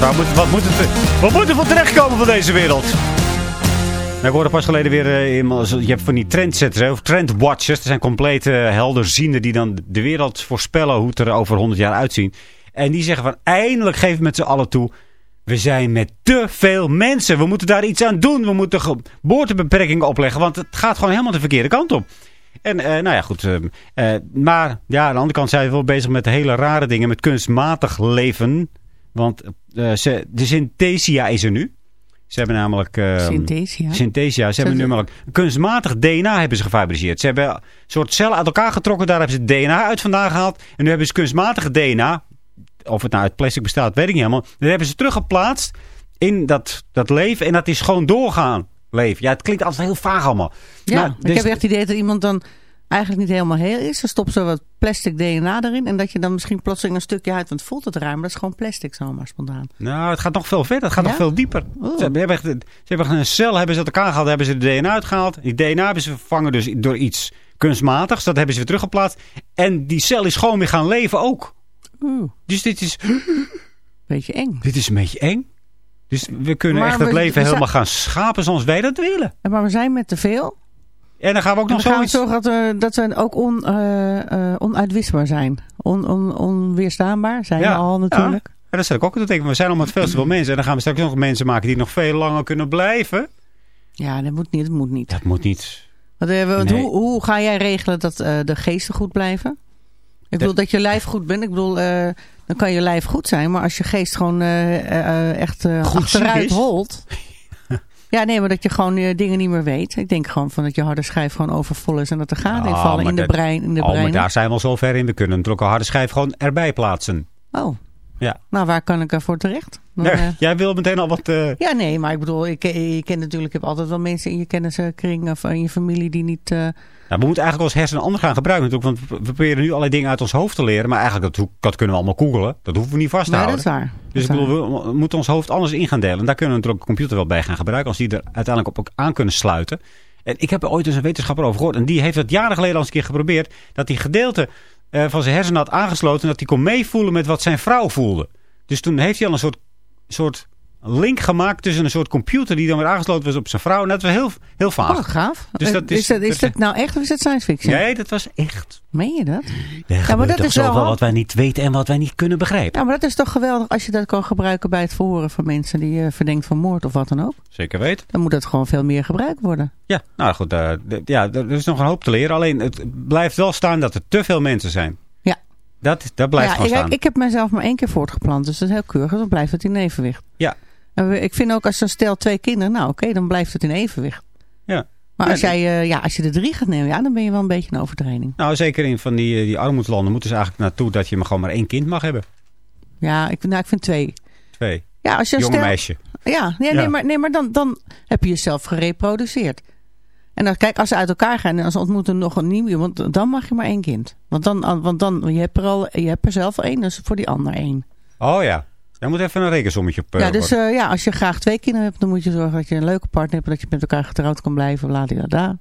waar moet, wat moet het, wat moet er van terechtkomen van deze wereld? Nou, ik hoorde pas geleden weer, uh, je hebt van die trendsetters, of trendwatchers. Er zijn complete helderzienden die dan de wereld voorspellen hoe het er over 100 jaar uitzien. En die zeggen van, eindelijk geven we met z'n allen toe, we zijn met te veel mensen. We moeten daar iets aan doen. We moeten geboortebeperkingen opleggen, want het gaat gewoon helemaal de verkeerde kant op. En nou ja, goed. Uh, maar ja, aan de andere kant zijn we wel bezig met hele rare dingen. Met kunstmatig leven. Want ze, de synthesia is er nu. Ze hebben namelijk... Uh, synthesia? Synthesia. Ze hebben namelijk kunstmatig DNA hebben ze gefabriceerd. Ze hebben een soort cellen uit elkaar getrokken. Daar hebben ze DNA uit vandaan gehaald. En nu hebben ze kunstmatige DNA. Of het nou uit plastic bestaat, weet ik niet helemaal. Dat hebben ze teruggeplaatst in dat, dat leven. En dat is gewoon doorgaan leven. Ja, het klinkt altijd heel vaag allemaal. Ja, dus, ik heb echt het idee dat iemand dan eigenlijk niet helemaal heel is. Ze stopt zo wat plastic DNA erin. En dat je dan misschien plotseling een stukje uit, want het voelt het ruim. Maar dat is gewoon plastic zomaar spontaan. Nou, het gaat nog veel verder. Het gaat nog veel dieper. Ze hebben, echt, ze hebben een cel hebben ze uit elkaar gehaald. Hebben ze de DNA uitgehaald. Die DNA hebben ze vervangen dus door iets kunstmatigs. Dat hebben ze weer teruggeplaatst. En die cel is gewoon weer gaan leven ook. Oeh. Dus dit is... Beetje eng. Dit is een beetje eng. Dus we kunnen echt het leven helemaal gaan schapen zoals wij dat willen. Maar we zijn met te veel. En dan gaan we ook nog zoiets... zorgen dat we, dat we ook on, uh, uh, onuitwisbaar zijn. On, on, onweerstaanbaar zijn ja, we al natuurlijk. Ja. En dat zet ik ook te denken. We zijn al met veel te veel mensen. En dan gaan we straks nog mensen maken die nog veel langer kunnen blijven. Ja, dat moet niet. Dat moet niet. Dat moet niet. Want, uh, want nee. hoe, hoe ga jij regelen dat de geesten goed blijven? Ik bedoel dat je lijf goed bent. Ik bedoel, dan kan je lijf goed zijn. Maar als je geest gewoon echt achteruit holt... Ja, nee, maar dat je gewoon uh, dingen niet meer weet. Ik denk gewoon van dat je harde schijf gewoon overvol is en dat er gaten in vallen in de, brein, in de oh, brein. maar daar zijn we al zo ver in. We kunnen natuurlijk een harde schijf gewoon erbij plaatsen. Oh. Ja. Nou, waar kan ik ervoor terecht? Dan, nee, uh, jij wil meteen al wat... Uh... Ja, nee, maar ik bedoel, ik, je kent natuurlijk, je hebt altijd wel mensen in je kenniskring of in je familie die niet... Nou, we moeten eigenlijk ons hersenen anders gaan gebruiken natuurlijk. Want we proberen nu allerlei dingen uit ons hoofd te leren. Maar eigenlijk, dat, dat kunnen we allemaal googelen. Dat hoeven we niet vast te nee, houden. dat is waar. Dus ik bedoel, we moeten ons hoofd anders in gaan delen. En daar kunnen we natuurlijk de computer wel bij gaan gebruiken. Als die er uiteindelijk op aan kunnen sluiten. En ik heb er ooit eens een wetenschapper over gehoord. En die heeft het jaren geleden al eens een keer geprobeerd. Dat die gedeelte uh, van zijn hersenen had aangesloten. En dat hij kon meevoelen met wat zijn vrouw voelde. Dus toen heeft hij al een soort... soort link gemaakt tussen een soort computer die dan weer aangesloten was op zijn vrouw. En dat was heel, heel vaag. Oh, gaaf. Dus dat is, is, dat, is dat nou echt of is dat science fiction? Nee, dat was echt. Meen je dat? Er ja, maar dat is wel wat wij niet weten en wat wij niet kunnen begrijpen. Ja, maar dat is toch geweldig als je dat kan gebruiken bij het verhoren van mensen die je verdenkt van moord of wat dan ook. Zeker weten. Dan moet dat gewoon veel meer gebruikt worden. Ja, nou goed. Uh, ja, er is nog een hoop te leren. Alleen het blijft wel staan dat er te veel mensen zijn. Ja. Dat, dat blijft ja, gewoon ik, staan. Ik heb mezelf maar één keer voortgeplant, dus dat is heel keurig. Dan blijft het in evenwicht. Ja, ik vind ook als je stelt twee kinderen, nou oké, okay, dan blijft het in evenwicht. Ja. Maar als, jij, uh, ja, als je er drie gaat nemen, ja, dan ben je wel een beetje een overtreding. Nou, zeker in van die, die armoedlanden moeten ze eigenlijk naartoe dat je maar gewoon maar één kind mag hebben. Ja, ik, nou, ik vind twee. Twee? Ja, als je Jonge stel, meisje. Ja, nee, Ja. nee maar, nee, maar dan, dan heb je jezelf gereproduceerd. En dan, kijk, als ze uit elkaar gaan en ze ontmoeten nog een nieuw iemand, dan mag je maar één kind. Want dan, want dan je hebt er al, je hebt er zelf al één, dus voor die ander één. Oh ja. Jij moet even een rekensommetje op. Ja, dus uh, ja, als je graag twee kinderen hebt, dan moet je zorgen dat je een leuke partner hebt. Dat je met elkaar getrouwd kan blijven. Daar.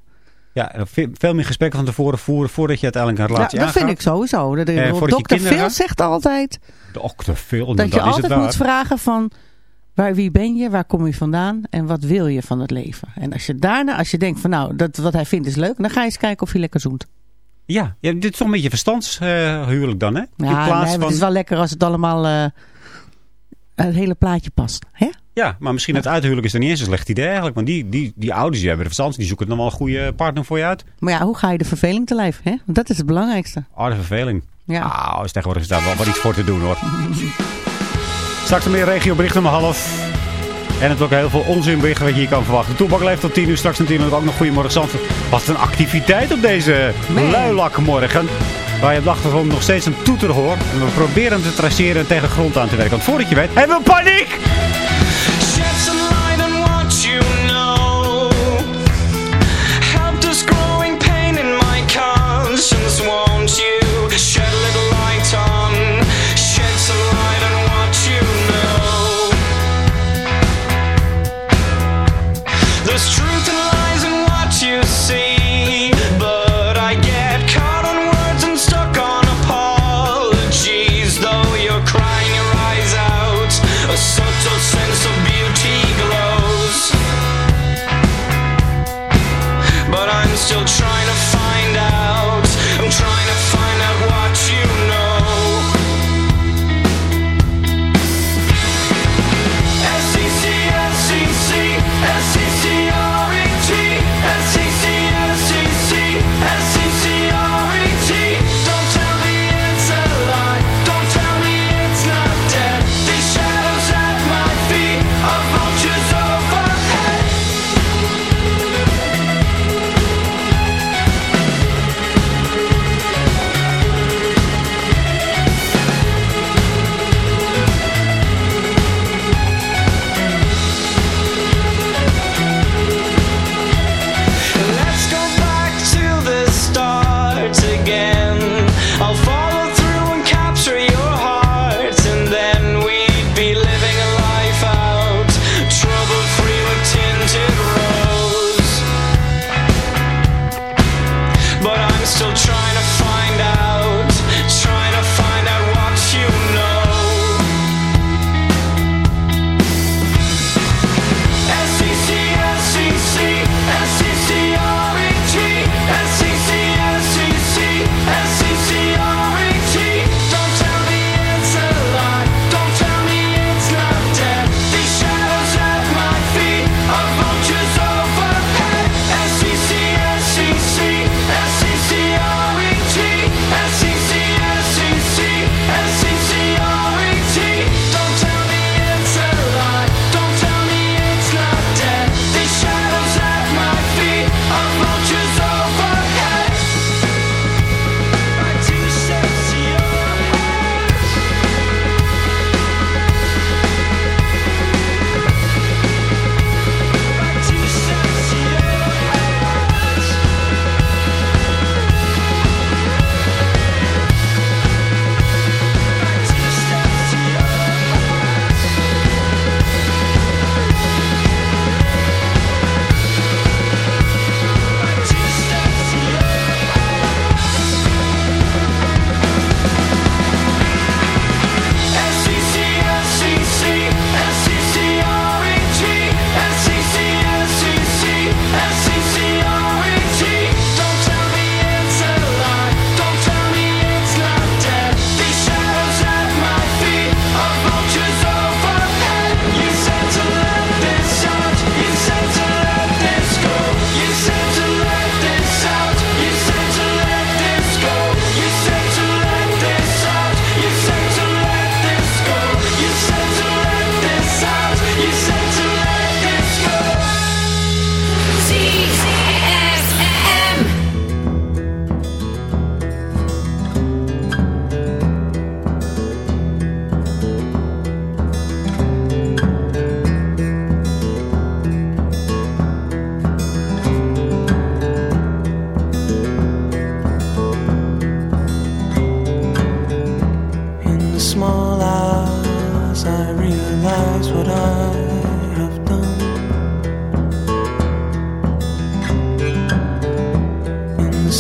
Ja, veel meer gesprekken van tevoren voeren voordat je uiteindelijk een relatie ja, dat aangaat. vind ik sowieso. Dat, Eh, dokter Phil gaat. zegt altijd Dokter Phil, dat je altijd waar. moet vragen van waar, wie ben je, waar kom je vandaan en wat wil je van het leven. En als je daarna, als je denkt van nou, dat, wat hij vindt is leuk, dan ga je eens kijken of je lekker zoent. Ja, ja, dit is toch een beetje verstandshuwelijk dan, hè? In Ja, plaats nee, van... het is wel lekker als het allemaal eh, het hele plaatje past. Hè? Ja, maar misschien het uithuwelijk is dan niet eens een slecht idee eigenlijk. Want die, die, die ouders die hebben de verstand, die zoeken dan wel een goede partner voor je uit. Maar ja, hoe ga je de verveling te lijf? Hè? Want dat is het belangrijkste. Oh, de verveling. Ja. Nou, is tegenwoordig is daar wel wat iets voor te doen hoor. Straks meer regiobericht om half. En het ook heel veel onzinberichten wat je hier kan verwachten. Toebak leeft tot 10 uur. Straks natuurlijk ook nog Goedemorgen Zandvoort. Wat een activiteit op deze luilakmorgen. Waar je op de achtergrond nog steeds een toeter hoort. En we proberen hem te traceren en tegen grond aan te werken. Want voordat je weet, hebben we paniek! It's true.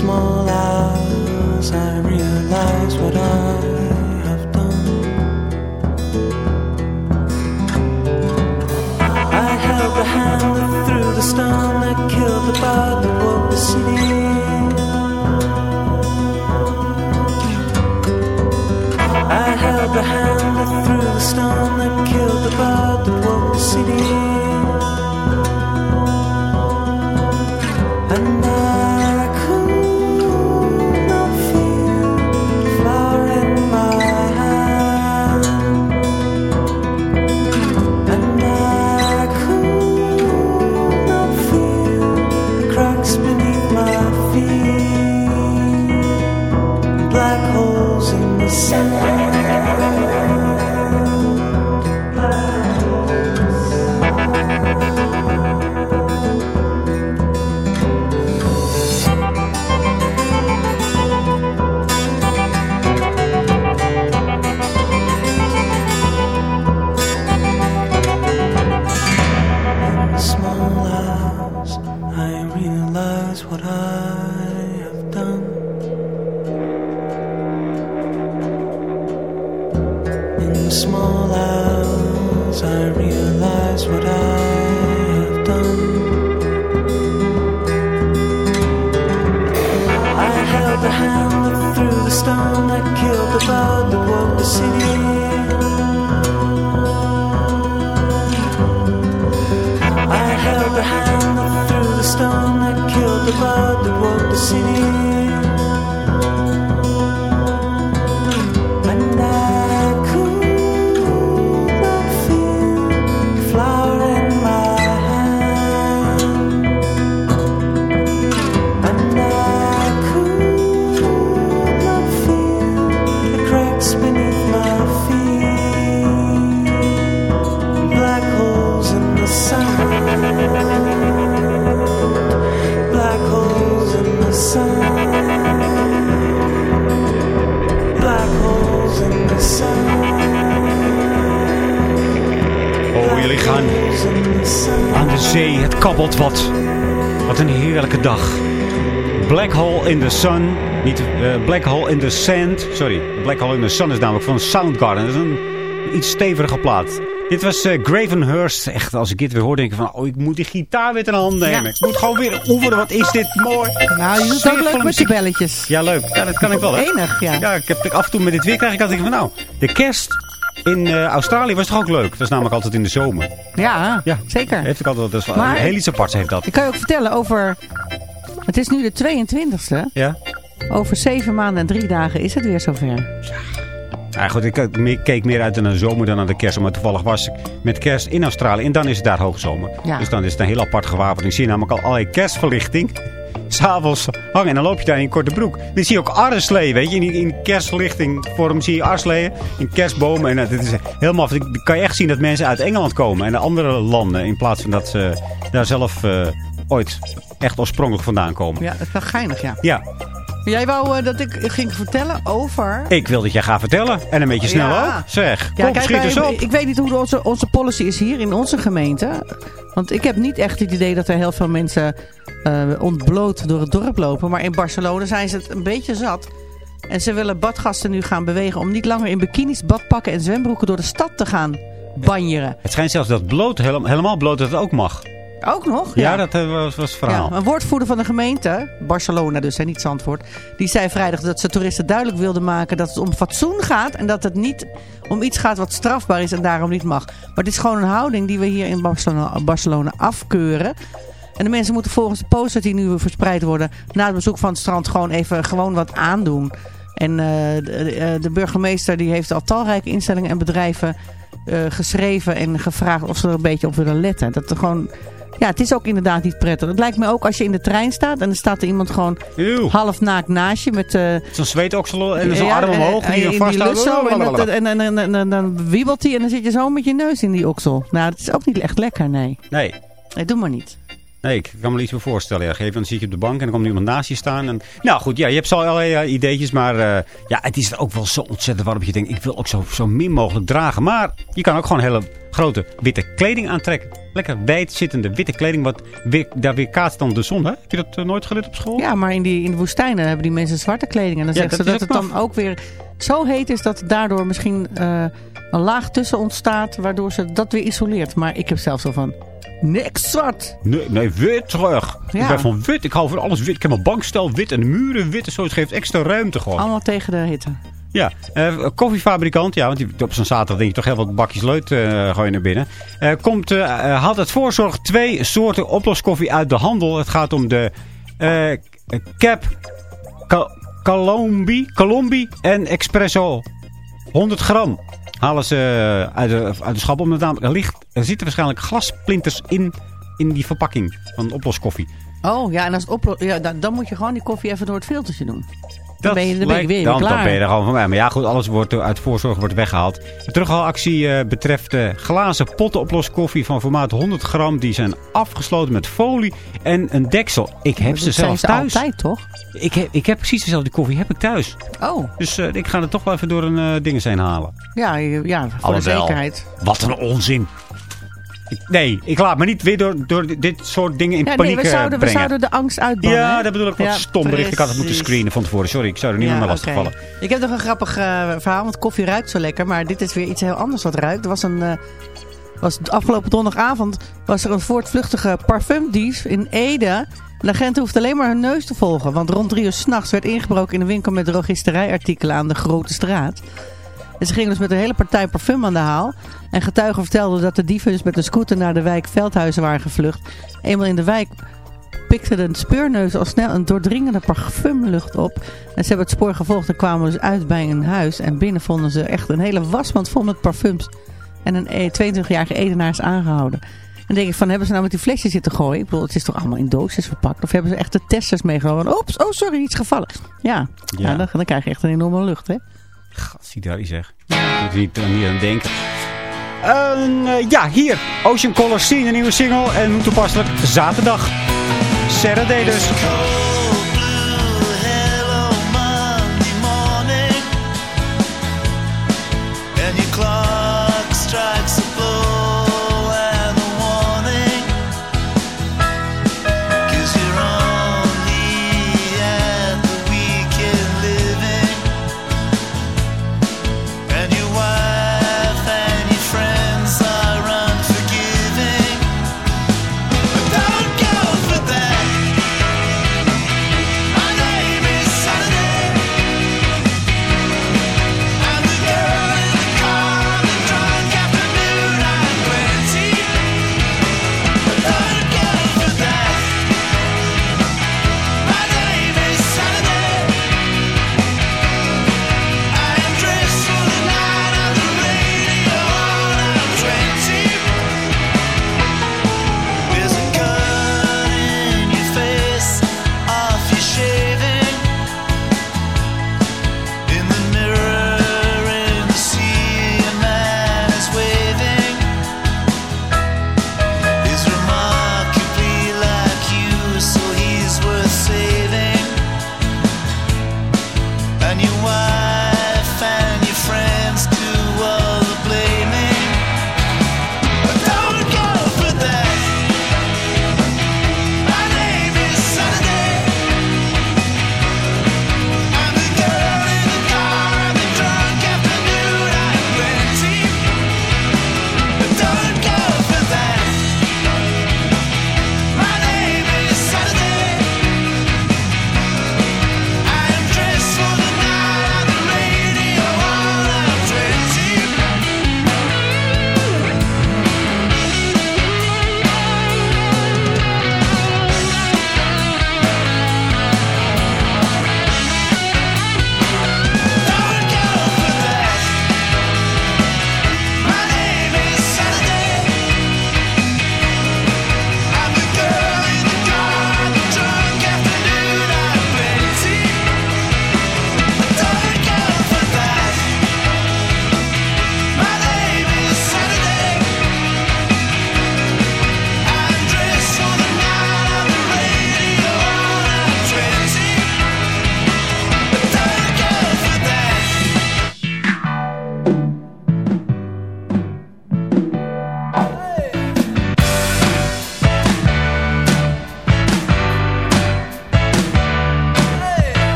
small hours I realize what I have done. I held the hand that threw the stone that killed the bud that woke the city. I held the hand that threw the stone that killed the bud that woke the city. Sunshine. City. Kabbelt wat. Wat een heerlijke dag. Black Hole in the Sun. Niet eh, Black Hole in the Sand. Sorry. Black Hole in the Sun is namelijk van Soundgarden. Dat is een iets stevige plaat. Dit was eh, Gravenhurst. Echt, als ik dit weer hoor, denk ik van... Oh, ik moet die gitaar weer in de hand nemen. Ja. Ik moet gewoon weer oefenen. Wat is dit mooi. Nou, je doet ook leuk met je belletjes. Ja, leuk. Ja, dat kan ik wel. Hè? Enig, ja. Ja, ik heb af en toe met dit weer krijg ik altijd van... Nou, de kerst in eh, Australië was toch ook leuk? Dat is namelijk altijd in de zomer. Ja, Ja, zeker. Heeft ik altijd, Maar- heel iets aparts heeft dat. Ik kan je ook vertellen over... Het is nu de 22e. Ja? Over zeven maanden en drie dagen is het weer zover. Ja, goed, ik keek meer- keek meer uit naar de zomer dan naar de kerst. Maar toevallig was ik met kerst in Australië. En dan is het daar hoogzomer. Ja. Dus dan is het een heel apart gewapend. Ik zie namelijk al allerlei kerstverlichting. S'avonds hangen. En dan loop je daar in een korte broek. Dan zie je ook arreslee, weet je. In, in vorm zie je arresleeën. In kerstbomen. En dat is helemaal... Dan kan je echt zien dat mensen uit Engeland komen. En de andere landen. In plaats van dat ze daar zelf eh, ooit echt oorspronkelijk vandaan komen. Ja, dat is wel geinig, ja. Ja, Jij wou eh, dat ik ging vertellen over... ik wil dat jij gaat vertellen. En een beetje snel Ja. ook. Zeg, Ja, kom, kijk, schiet wij- eens op. ik weet niet hoe onze, onze policy is hier in onze gemeente. Want ik heb niet echt het idee dat er heel veel mensen eh, ontbloot door het dorp lopen. Maar in Barcelona zijn ze het een beetje zat. En ze willen badgasten nu gaan bewegen om niet langer in bikinis, badpakken en zwembroeken door de stad te gaan banjeren. Het schijnt zelfs dat bloot, hele- helemaal bloot, dat het ook mag. Ook nog? Ja, dat eh, was, was het verhaal. Ja, een woordvoerder van de gemeente, Barcelona dus, hè, niet Zandvoort, die zei vrijdag dat ze toeristen duidelijk wilden maken dat het om fatsoen gaat en dat het niet om iets gaat wat strafbaar is en daarom niet mag. Maar het is gewoon een houding die we hier in Barcelona, Barcelona afkeuren. En de mensen moeten volgens de posters die nu verspreid worden na het bezoek van het strand gewoon even gewoon wat aandoen. En eh, de, eh, de burgemeester die heeft al talrijke instellingen en bedrijven geschreven en gevraagd of ze er een beetje op willen letten. Dat er gewoon ja, het is ook inderdaad niet prettig. Het lijkt me ook als je in de trein staat en er staat er iemand gewoon Eeuw. half naakt naast je met... eh Zo'n zweetoksel en zo'n ja, arm en- omhoog en- die vasthoudt. lus zo, en, en, en, en, en- en dan wiebelt hij en dan zit je zo met je neus in die oksel. Nou, dat is ook niet echt lekker, nee. Nee. Nee, doe maar niet. Nee, ik kan me er iets bij voorstellen. Ja. Geef, dan zit je op de bank en dan komt iemand naast je staan. En... Nou goed, ja, je hebt zo allerlei eh, ideetjes. Maar eh, ja, het is ook wel zo ontzettend dat Je denkt, ik wil ook zo, zo min mogelijk dragen. Maar je kan ook gewoon hele grote witte kleding aantrekken. lekker wijd zittende witte kleding. Wat weer, daar weer kaatst dan de zon. Hè? Heb je dat eh, nooit geleerd op school? Ja, maar in, die, in de woestijnen hebben die mensen zwarte kleding. En dan Ja, zeggen ze dat het dan ook weer zo heet is dat daardoor misschien eh, een laag tussen ontstaat. Waardoor ze dat weer isoleert. Maar ik heb zelf zo van, niks zwart. Nee, nee, wit terug. Ik ben van wit. Ik hou van alles wit. Ik heb mijn bankstel wit en de muren wit en zo. Het geeft extra ruimte gewoon. Allemaal tegen de hitte. Ja, eh, koffiefabrikant, ja, want op zo'n zaterdag denk je toch heel wat bakjes leut je naar binnen. Eh, komt, haalt het voorzorg twee soorten oploskoffie uit de handel. Het gaat om de Cap Ca- Colombi, en Espresso 100 gram. Halen ze uit de, uit de schap. Omdat namelijk er, er zitten waarschijnlijk glasplinters in, in die verpakking van oploskoffie. Oh ja, en als ja, dan, dan moet je gewoon die koffie even door het filtertje doen. Dat ben je- dan ben je weer dan, klaar. dan ben je er gewoon van mij. Maar ja, goed, alles wordt eh, uit voorzorg wordt weggehaald. De eh, betreft eh, glazen potten oploskoffie van formaat 100 gram. Die zijn afgesloten met folie en een deksel. Ik heb ze dat zijn zelfs ze thuis. altijd, toch? Ik heb, ik heb precies dezelfde koffie heb ik thuis. Oh, Dus ik ga er toch wel even door een ding heen halen. ja, ja voor de Alhoewel, zekerheid. Wat een onzin. Nee, ik laat me niet weer door, door dit soort dingen in Ja, paniek nee, we eh, zouden, we zouden de angst uitbannen. ja, dat bedoel ik. Wat Ja, stom bericht. Ik had het moeten screenen van tevoren. Sorry, ik zou er niemand meer lastig vallen. Ik heb nog een grappig eh, verhaal, want koffie ruikt zo lekker. Maar dit is weer iets heel anders wat ruikt. Er was een... eh, was afgelopen donderdagavond was er een voortvluchtige parfumdief in Ede. De agenten hoefden alleen maar hun neus te volgen. Want rond drie uur s'nachts werd ingebroken in een winkel met drogisterijartikelen aan de Grote Straat. En ze gingen dus met een hele partij parfum aan de haal. En getuigen vertelden dat de dieven dus met een scooter naar de wijk Veldhuizen waren gevlucht. Eenmaal in de wijk pikte de speurneus al snel een doordringende parfumlucht op. En ze hebben het spoor gevolgd en kwamen dus uit bij een huis. En binnen vonden ze echt een hele wasmand vol met parfums. En een E- 22-jarige Edenaar is aangehouden. En denk ik van, hebben ze nou met die flesjes zitten gooien? Ik bedoel, het is toch allemaal in doosjes verpakt? Of hebben ze echt de testers meegenomen? Oeps, oh sorry, iets gevallen. Ja, Ja. ja. dan, dan krijg je echt een enorme lucht, hè? Zie daar zeg. Moet je niet, niet aan denken. En, eh, ja, hier. Ocean Color Scene, een nieuwe single. En toepasselijk, zaterdag. Saturday dus.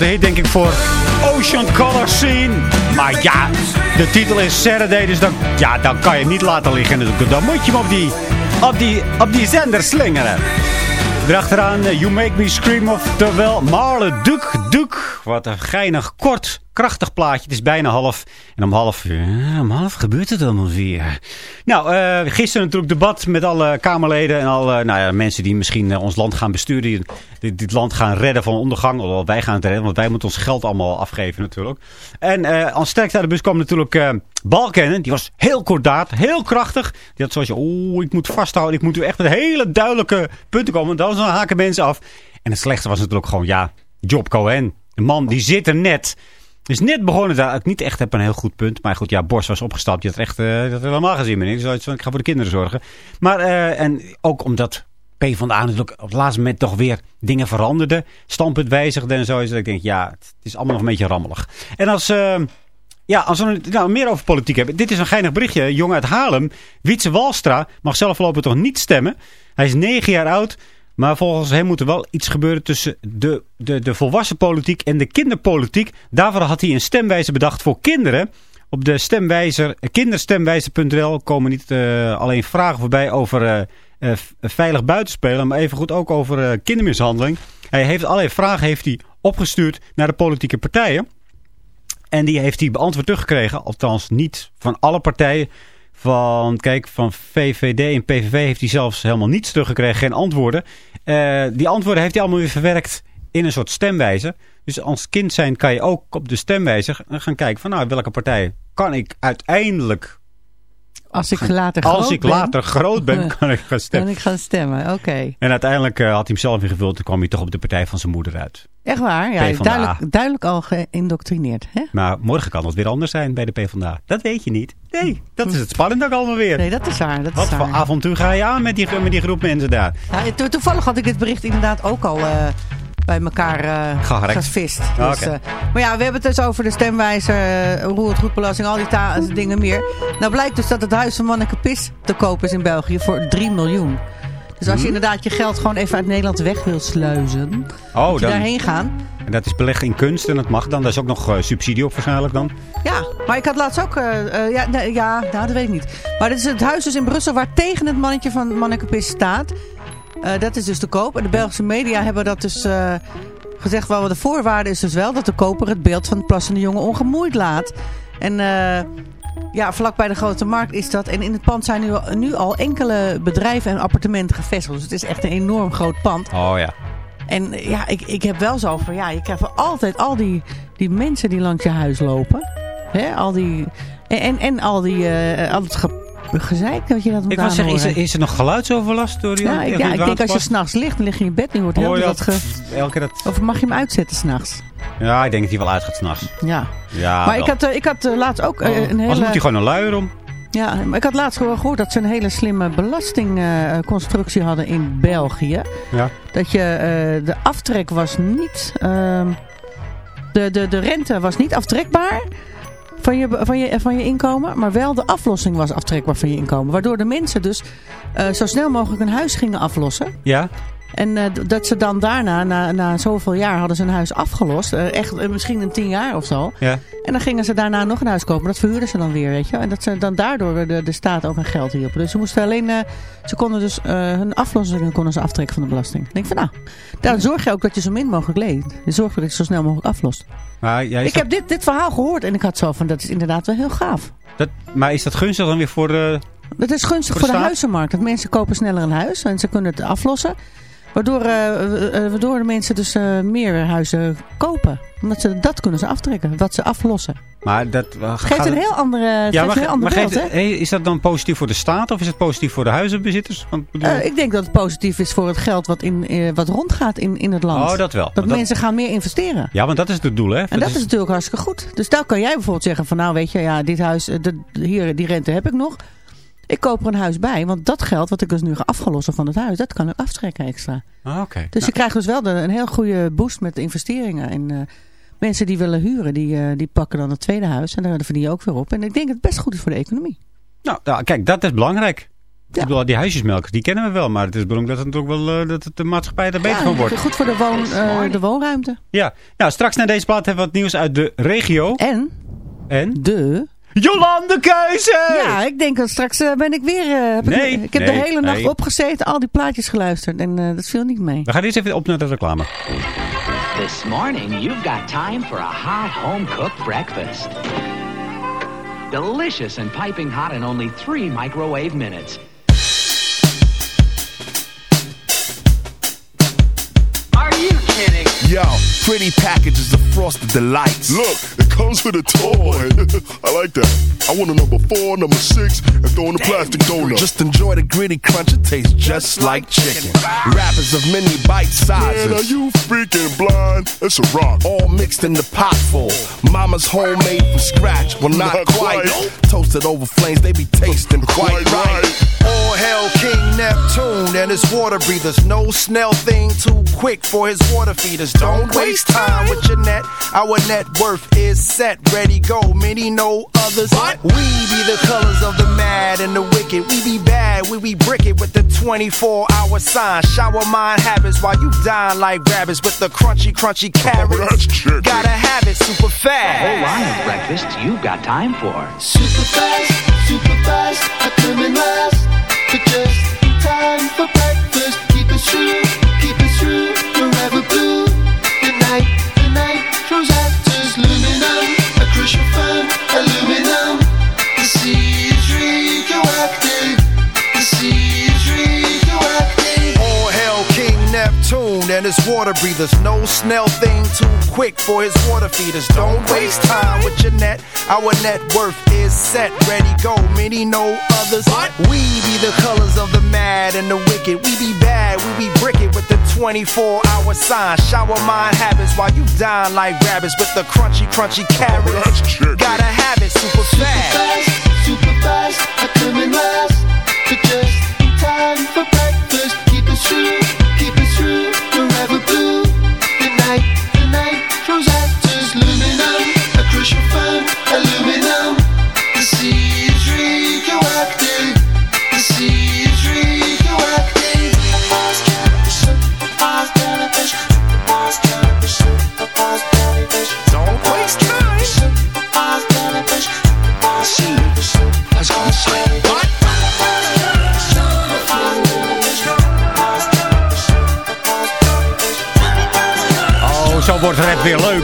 Grote hit denk ik voor Ocean Color Scene. Maar ja, de titel is Saturday, dus dan, ja, dan kan je niet laten liggen. Dan moet je hem op die, op die, op die zender slingeren. Erachteraan eh, You Make Me Scream of terwijl Marle Duke Duke. Wat een geinig, kort, krachtig plaatje. Het is bijna half. En om half, ja, om half gebeurt het allemaal weer. Nou, eh, gisteren natuurlijk debat met alle Kamerleden en alle nou ja, mensen die misschien eh, ons land gaan besturen. Die dit, land gaan redden van ondergang. Alhoewel wij gaan het redden, want wij moeten ons geld allemaal afgeven natuurlijk. En eh als sterk uit de bus kwam natuurlijk eh Balkennen. Die was heel kordaat, heel krachtig. Die had zoals je, oeh, ik moet vasthouden. Ik moet u echt met hele duidelijke punten komen. Dan haken mensen af. En het slechtste was natuurlijk gewoon, ja, Job Cohen. De man, die zit er net. Dus net begonnen daar. Ik niet echt heb een heel goed punt. Maar goed, ja, Bos was opgestapt. Je had echt eh, dat helemaal gezien, meneer. Dus zoiets van, ik ga voor de kinderen zorgen. Maar, eh, en ook omdat PvdA natuurlijk op het laatste moment toch weer dingen veranderde. Standpunt wijzigde en zo. Is dat ik denk, ja, het is allemaal nog een beetje rammelig. En als... eh, ja, als we het nou, meer over politiek hebben. Dit is een geinig berichtje. Jongen uit Haarlem, Wietse Walstra, mag zelf voorlopig toch niet stemmen. Hij is negen jaar oud. Maar volgens hem moet er wel iets gebeuren tussen de, de, de volwassen politiek en de kinderpolitiek. Daarvoor had hij een stemwijzer bedacht voor kinderen. Op de stemwijzer, kinderstemwijzer.nl komen niet eh, alleen vragen voorbij over eh, eh, veilig buitenspelen. Maar evengoed ook over eh, kindermishandeling. Hij heeft allerlei vragen heeft hij opgestuurd naar de politieke partijen. En die heeft hij beantwoord teruggekregen. Althans niet van alle partijen. Van, kijk, van VVD en PVV heeft hij zelfs helemaal niets teruggekregen. Geen antwoorden. Eh, die antwoorden heeft hij allemaal weer verwerkt in een soort stemwijzer. Dus als kind zijn kan je ook op de stemwijzer gaan kijken van nou, welke partij kan ik uiteindelijk, Als ik later groot als ik ben, later groot ben, kan ik gaan kan stemmen. ik gaan stemmen. Oké. En uiteindelijk eh, had hij hem zelf ingevuld. Toen kwam hij toch op de partij van zijn moeder uit. Echt waar? Ja, duidelijk, duidelijk al geïndoctrineerd. Hè? Maar morgen kan het weer anders zijn bij de PvdA. Dat weet je niet. Nee, dat is het spannend ook allemaal weer. Nee, dat is waar. Dat Wat is voor avontuur ga je aan met die, met die groep mensen daar? Ja, to- toevallig had ik dit bericht inderdaad ook al eh, bij elkaar eh Geharkt. gevist. Ah, Dus, eh, maar ja, we hebben het dus over de stemwijzer, uh, roerend goedbelasting, al die dingen meer. Nou blijkt dus dat het huis van Manneke Pis te koop is in België voor 3 miljoen. Dus als je Hmm? inderdaad je geld gewoon even uit Nederland weg wil sluizen, Oh, moet je dan, daarheen gaan. en dat is belegd in kunst en dat mag dan. Daar is ook nog eh, subsidie op waarschijnlijk dan. Ja, maar ik had laatst ook... eh, eh, ja, ja nou, dat weet ik niet. Maar dit is het huis dus in Brussel waar tegen het mannetje van Manneke Pis staat. Eh, dat is dus te koop. En de Belgische media hebben dat dus eh, gezegd. Wel, de voorwaarde is dus wel dat de koper het beeld van het plassende jongen ongemoeid laat. En eh, ja, vlak bij de Grote Markt is dat. En in het pand zijn nu, al- nu al enkele bedrijven en appartementen gevestigd. Dus het is echt een enorm groot pand. Oh ja. En ja, ik, ik heb wel zo van, ja, je krijgt altijd al die, die mensen die langs je huis lopen. Hè, al die, en, en, en al die, eh, al het gezeik dat je dat moet Ik wou zeggen, is er, is er nog geluidsoverlast door die Ja, ik, ja, ik denk als je s'nachts ligt, dan lig je in je bed en je hoort heel dat, dat? ge, Elke keer dat... Of mag je hem uitzetten s'nachts? Ja, ik denk dat hij wel uitgaat s'nachts. Ja. Ja, maar wel. ik had, eh, ik had eh, laatst ook eh, Oh, een Anders moet hele... hij gewoon een luier om. Ja, maar ik had laatst gewoon gehoord dat ze een hele slimme belastingconstructie hadden in België. Ja. Dat je, eh, de aftrek was niet, ehm, de, de, de rente was niet aftrekbaar van je, van, je, van je inkomen. Maar wel de aflossing was aftrekbaar van je inkomen. Waardoor de mensen dus eh, zo snel mogelijk een huis gingen aflossen. Ja? En eh, dat ze dan daarna, na, na zoveel jaar, hadden ze een huis afgelost. Eh, echt eh, misschien een tien jaar of zo. Ja. En dan gingen ze daarna nog een huis kopen. Dat verhuurden ze dan weer, weet je. En dat ze dan daardoor de, de staat ook aan geld hielpen. Dus ze moesten alleen, ze konden dus hun aflossingen konden ze aftrekken van de belasting. Ik denk van nou, dan zorg je ook dat je zo min mogelijk leent. Je zorgt dat je zo snel mogelijk aflost. Maar, jij Ik heb dit, dit verhaal gehoord en ik had zo van, dat is inderdaad wel heel gaaf. dat, maar is dat gunstig dan weer voor... eh, Het is gunstig Voor voor de de, staat? huizenmarkt. Dat mensen kopen sneller een huis en ze kunnen het aflossen. Waardoor, eh, eh, waardoor de mensen dus eh, meer huizen kopen. Omdat ze dat kunnen ze aftrekken. Wat ze aflossen. maar dat uh, Geeft een heel andere, Ja, maar, een heel ander maar beeld, geeft- hè? hey, is dat dan positief voor de staat of is het positief voor de huizenbezitters? Want, ik bedoel- Eh, ik denk dat het positief is voor het geld wat, in, eh, wat rondgaat in, in het land. oh, dat wel. dat mensen gaan meer investeren. ja, want dat is het doel, hè? En dat is natuurlijk hartstikke goed. Dus daar kan jij bijvoorbeeld zeggen van nou weet je, ja, dit huis, eh, de, hier, die rente heb ik nog. Ik koop er een huis bij, want dat geld wat ik dus nu ga afgelossen van het huis, dat kan ik aftrekken extra. Ah, Oké. Dus je krijgt dus wel de, een heel goede boost met investeringen. En eh, mensen die willen huren, die, eh, die pakken dan het tweede huis. En daar verdien je ook weer op. En ik denk dat het best goed is voor de economie. nou, nou, kijk, dat is belangrijk. Ja. Ik bedoel, die huisjesmelkers, die kennen we wel. Maar het is belangrijk dat, het ook wel, eh, dat het de maatschappij er beter van wordt. goed voor de, woon, eh, de woonruimte. Ja, nou, straks na deze plaat hebben we wat nieuws uit de regio. En En? de... Jolande Keuze! Ja, ik denk dat straks eh, ben ik weer... eh, heb ik- Nee, ik, heb nee, de hele nacht nee. opgezeten, al die plaatjes geluisterd. En eh, dat viel niet mee. We gaan eerst even op naar de reclame. This morning, you've got time for a hot home cooked breakfast. Delicious and piping hot in only three microwave minutes. Yo, pretty packages of frosted delights. Look, it comes with a toy. I like that. I want a number four, number six, and throw in the plastic donut. Just enjoy the gritty crunch. It tastes just like chicken. Wrappers of many bite sizes. Man, are you freaking blind? It's a rock. All mixed in the pot full. Mama's homemade from scratch. Well, not, Not quite. quite. Toasted over flames, they be tasting quite, Quite right. right. All hail King Neptune and his water breathers. No snail thing too quick for his water feeders. Don't waste time with your net. Our net worth is set, ready, go. Many know others. We be the colors of the mad and the wicked. We be bad, we be brick it with the 24 hour sign. Shower mind habits while you dine like rabbits with the crunchy, crunchy oh, carrots. that's chicken. Gotta have it super fast. A fast. whole line of breakfasts you've got time for. Super fast, super fast, I come in last. But just in time for breakfast. Keep it true, His water breathers. No snail thing too quick for his water feeders. Don't waste time with your net. Our net worth is set, ready, go. Many know others. We be the colors of the mad and the wicked. We be bad, we be brick it with the 24 hour sign. Shower mind habits while you dine like rabbits with the crunchy, crunchy carrots. Gotta have it super fast. fast, super fast, I come in last. But just in time for breakfast. Keep it true,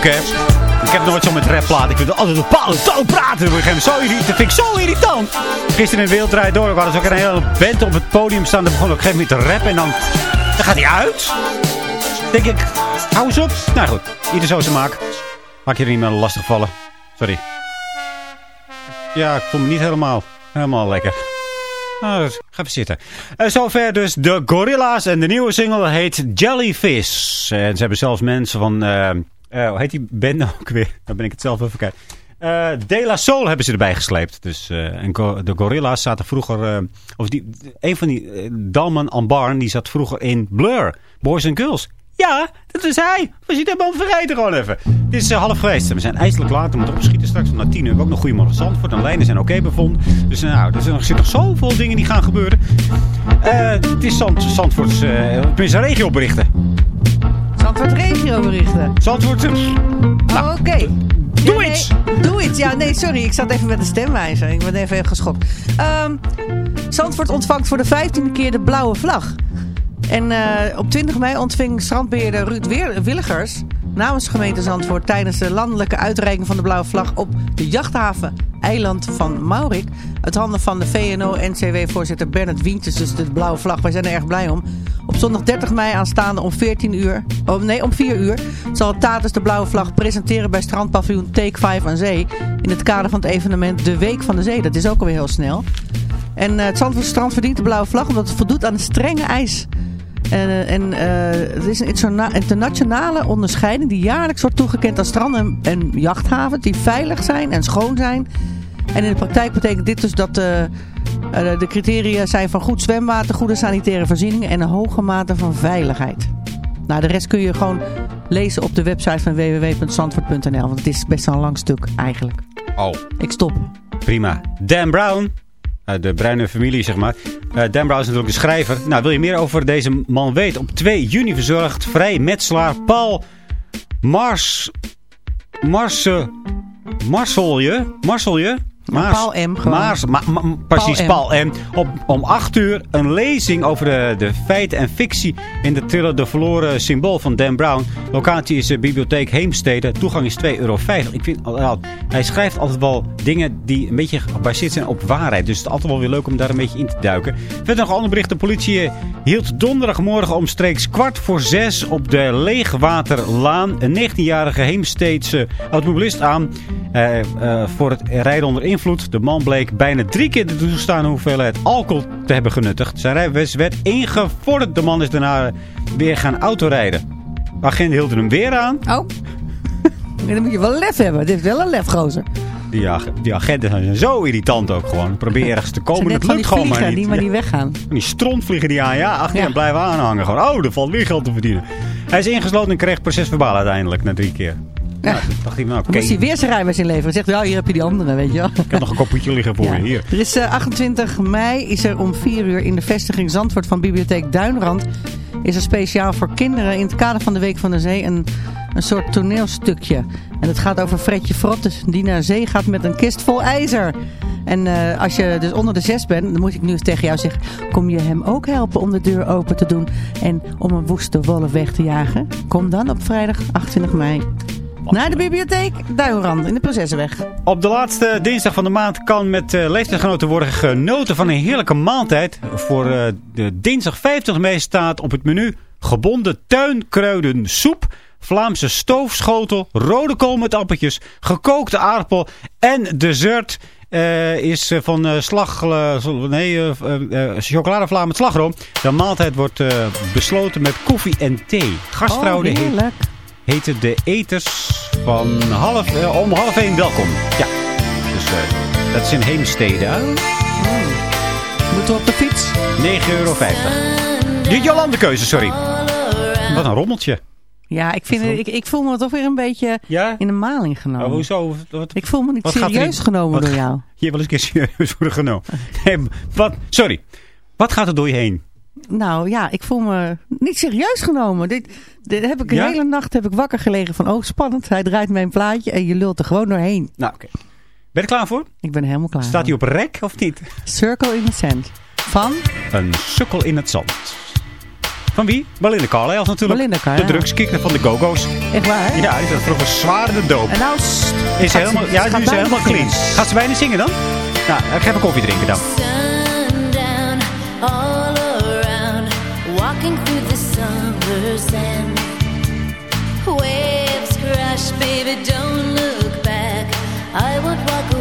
Ik heb nooit zo met rap praten. Ik het altijd bepaalde toon praten. Op zo irritant. Dat vind ik zo irritant. Gisteren in Wereldrijd door. Hadden dus ook een hele band op het podium staan. Dan begon op een gegeven moment te rappen. En dan, dan gaat hij uit. denk ik, hou eens op. Nou goed, ieder zo zijn maak. Maak je er niet meer lastig vallen. Sorry. Ja, ik voel me niet helemaal, helemaal lekker. Nou, ga even zitten. En zover dus de Gorilla's. En de nieuwe single heet Jellyfish. En ze hebben zelfs mensen van... eh, eh, hoe heet die band ook weer? Dan ben ik het zelf even kijken. Eh De La Soul hebben ze erbij gesleept. Dus, eh, en de Gorilla's zaten vroeger... of die, een van die... Dalman Ambarn, die zat vroeger in Blur. Boys and Girls. Ja, dat is hij. We zitten helemaal vergeten gewoon even. Het is half geweest. We zijn ijselijk laat. We moeten opschieten straks. Want na tien uur hebben ook nog Goedemorgen Zandvoort. En lijnen zijn oké bevonden. Dus nou, er zijn nog, zoveel dingen die gaan gebeuren. Het is Zand, Zandvoorts, uh, tenminste regioberichten. Zandvoort regio berichten. Zandvoort, eh, Oh, Oké. doe Ja, iets! nee, doe iets. Ja, nee, sorry. Ik zat even met de stemwijzer. Ik ben even geschokt. Ehm Zandvoort ontvangt voor de vijftiende keer de blauwe vlag. En eh, op 20 mei ontving strandbeheerder Ruud Willigers namens gemeente Zandvoort tijdens de landelijke uitreiking van de blauwe vlag op de jachthaven eiland van Maurik. Het handen van de VNO-NCW-voorzitter Bernard Wientjes, dus de blauwe vlag. Wij zijn er erg blij om. Op zondag 30 mei aanstaande om 14 uur, oh, nee om 4 uur, zal Tatus de blauwe vlag presenteren bij strandpaviljoen Take 5 aan Zee. In het kader van het evenement De Week van de Zee. Dat is ook alweer heel snel. En eh, het strand verdient de blauwe vlag omdat het voldoet aan de strenge eis. En, eh, en eh, het is een interna- internationale onderscheiding die jaarlijks wordt toegekend aan stranden en jachthavens die veilig zijn en schoon zijn. En in de praktijk betekent dit dus dat eh, de criteria zijn van goed zwemwater, goede sanitaire voorzieningen en een hoge mate van veiligheid. Nou, de rest kun je gewoon lezen op de website van www.zandvoort.nl, want het is best wel een lang stuk eigenlijk. Oh, Ik stop. prima. Dan Brown. uit de bruine familie, zeg maar. Eh, Dan Brown is natuurlijk de schrijver. Nou, wil je meer over deze man weten? Op 2 juni verzorgt vrijmetselaar Paul Mars... Marse... Marcelje? Marcelje? Maars- Paul M. gewoon. Maars, ma- ma- precies, Paul M. Paul M. Op, om 8 uur een lezing over de, de feiten en fictie in de thriller De Verloren Symbool van Dan Brown. Locatie is de bibliotheek Heemstede. Toegang is 2,50 euro. Ik vind, nou, hij schrijft altijd wel dingen die een beetje gebaseerd zijn op waarheid. Dus het is altijd wel weer leuk om daar een beetje in te duiken. Verder nog andere berichten. De politie hield donderdagmorgen omstreeks kwart voor zes op de Leegwaterlaan een 19-jarige Heemsteedse automobilist aan eh, eh, voor het rijden onder invloed. De man bleek bijna drie keer de toestaande hoeveelheid alcohol te hebben genuttigd. Zijn rijbewijs werd ingevorderd. De man is daarna weer gaan autorijden. De agent hield hem weer aan. Oh. Dan moet je wel lef hebben. Dit is wel een lefgozer. Die, ag- die agenten zijn zo irritant ook gewoon. Probeer ergens te komen. Dat lukt die gewoon maar niet. die maar niet weggaan. Die strontvliegen die aan. Ja, achterin Ja. blijven aanhangen. Gewoon, oh, er valt weer geld te verdienen. Hij is ingesloten en kreeg procesverbaal uiteindelijk na drie keer. Ja. Nou, dacht hij, nou moest hij weer zijn rijbewijs inleveren. Zegt, ja, hier heb je die andere, weet je wel. Ik heb nog een kopje liggen voor Ja. je. Hier. Er is eh, 28 mei is er om 4 uur in de vestiging Zandvoort van Bibliotheek Duinrand... is er speciaal voor kinderen in het kader van de Week van de Zee een, een soort toneelstukje. En het gaat over Fredje Frottes die naar zee gaat met een kist vol ijzer. En eh, als je dus onder de zes bent, dan moet ik nu eens tegen jou zeggen... kom je hem ook helpen om de deur open te doen en om een woeste wolf weg te jagen? Kom dan op vrijdag 28 mei. Naar de bibliotheek Duinrand in de Processenweg. Op de laatste dinsdag van de maand kan met uh, leeftijdsgenoten worden genoten van een heerlijke maaltijd. Voor uh, de dinsdag 50 mei staat op het menu gebonden tuinkruidensoep. Vlaamse stoofschotel, rode kool met appeltjes, gekookte aardappel en dessert uh, is van uh, slag, uh, nee, chocoladevla met slagroom. De maaltijd wordt besloten met koffie en thee. Gastvrouw oh, de heerlijk. Heten de eters van half, eh, om half één welkom. Ja, dus uh, dat is in Heemstede. Oh. Moeten we op de fiets? 9,50 euro. De Jolande keuze, sorry. Wat een rommeltje. Ja, ik, vind, ik, ik voel me toch weer een beetje ja? in de maling genomen. Oh, hoezo? Wat, ik voel me niet serieus genomen wat, door jou. Je wel eens een keer serieus worden genomen. Nee, wat, sorry. Wat gaat er door je heen? Nou ja, ik voel me niet serieus genomen. Dit, dit heb ik de Ja? hele nacht heb ik wakker gelegen van, oh spannend, hij draait mijn plaatje en je lult er gewoon doorheen. Nou, oké. Ben je er klaar voor? Ik ben helemaal klaar Staat hij op rek of niet? Circle in the Sand. Van? Een sukkel in het zand. Van wie? Belinda Carlisle natuurlijk. Belinda De Carlisle. drugskikker van de Go-Go's. Echt waar? Ja, die zat vroeger zwaar de doop. En nou Is helemaal, ze- ja, nu is helemaal clean. Gaat ze bijna zingen dan? Nou, ik ga even koffie drinken dan. Walking through the summer sand waves crash baby don't look back. I won't walk